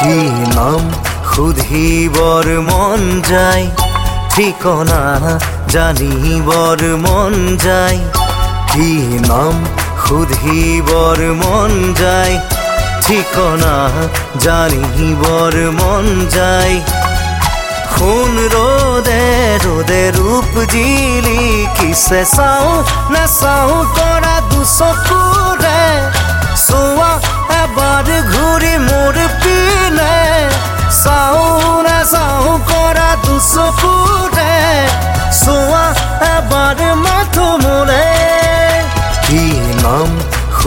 কি নাম? সুধিবৰ মন যায়। ঠিকনা জানিবৰ মন যায়। কি নাম? সুধিবৰ মন যায়। ঠিকনা জানিবৰ মন যায়। খুন ৰ'দে ৰ'দে ৰূপ জিলি। কিছে চাওঁ নাচাওঁ কৰা দুচকুৰে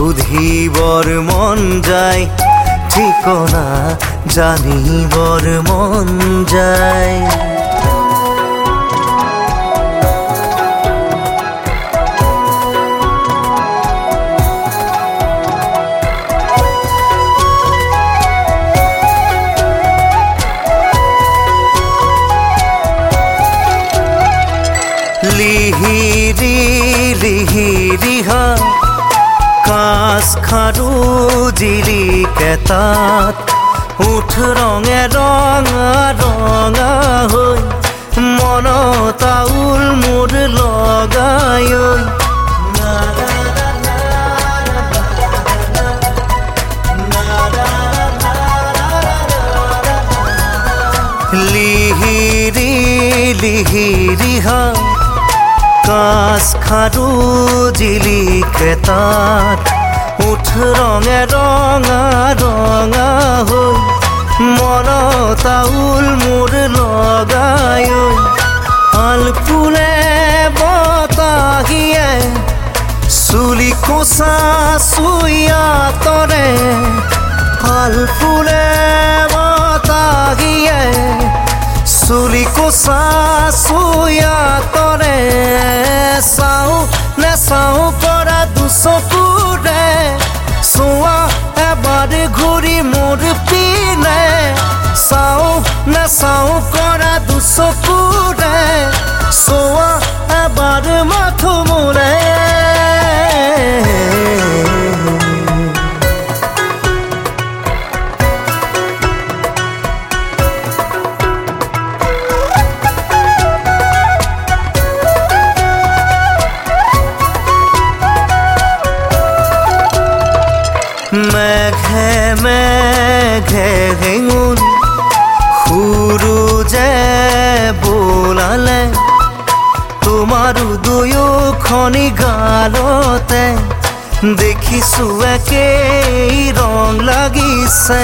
সুধিবৰ মন যায় ঠিকনা জানিবৰ মন যায়। লিহিৰি লিহিৰিহা কাজ খাৰু জিলিকেটাত উঠ ৰঙে ৰঙা ৰঙা হৈ মনত আউল মোৰ লগাই লিহিৰি লিহিৰিহা কাজ খাৰু জিলিকেটাত উঠ ৰঙে ৰঙা ৰঙা হৈ মনত আউল মোৰ লগাই আল ফুলে বতাহিয়ে চুলি কোচা চুইয়া তৰে আল ফুলে বতাহিয়ে চুলি কোচা চুইয়া তৰে চাওঁ নেচাওঁ কৰা দুচকুৰে কৰা দুচকুৰে চোৱা এবাৰ মাথো মোৰে মেঘে মেঘে হেঙুন সুৰুজে তোমাৰো দুয়োখনি গালতে। দেখিছো একেই ৰং লাগিছে।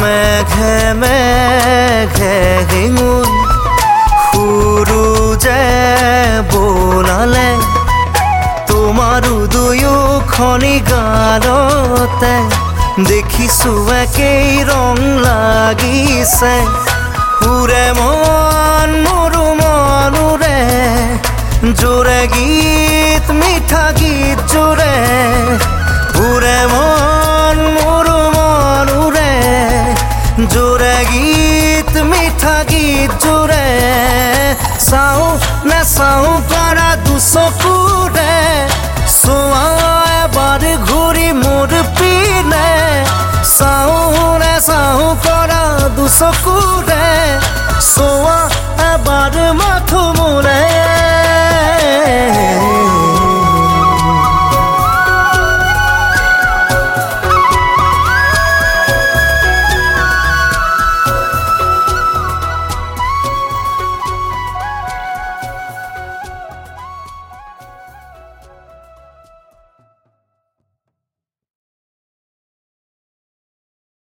মেঘে মেঘে হেঙুন সুৰুজে বোলালে তোমাৰো দুয়োখনি গালতে। দেখিছো একেই ৰং লাগিছে। সুৰে মন মোৰো মনোৰে জোৰে গীত, মিঠা গীত জোৰে সুৰে মন মোৰো মনোৰে জোৰে গীত, মিঠা গীত জোৰে চাওঁ নাচাওঁ কৰা দুচকুৰে মোৰ পিনে